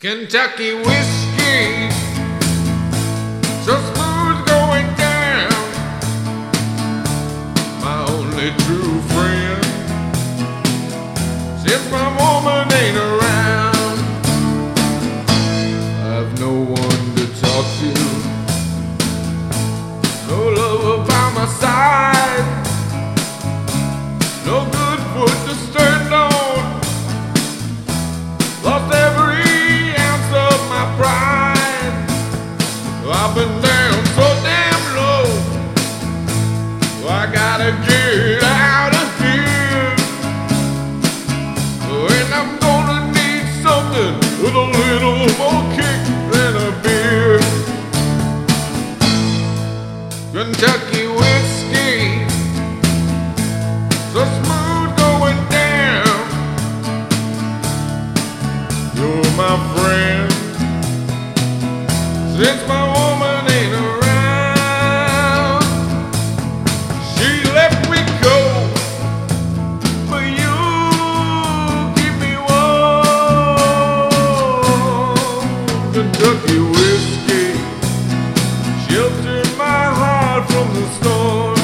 Kentucky whiskey, so smooth going down. My only true friend, since my woman ain't around. I've no one to talk to, no love by my side, no good foot to stand pride. I've been down so damn low. I gotta get out of here. And I'm gonna need something with a little more kick than a beer. Kentucky Since my woman ain't around, she let me go. But you keep me warm. Kentucky whiskey, shelter my heart from the storm.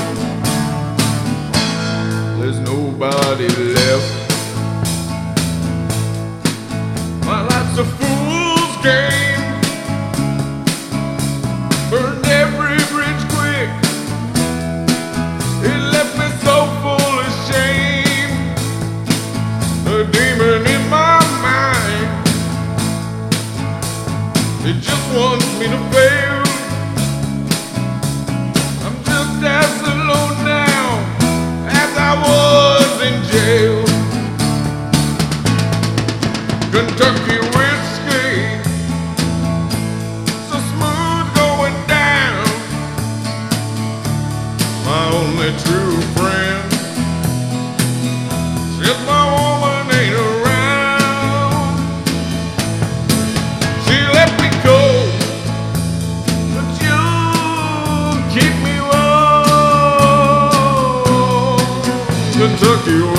There's nobody left. My life's a fool's game. It just wants me to fail. I'm just as alone now as I was in jail. Kentucky whiskey, so smooth going down. My only true friend, Kentucky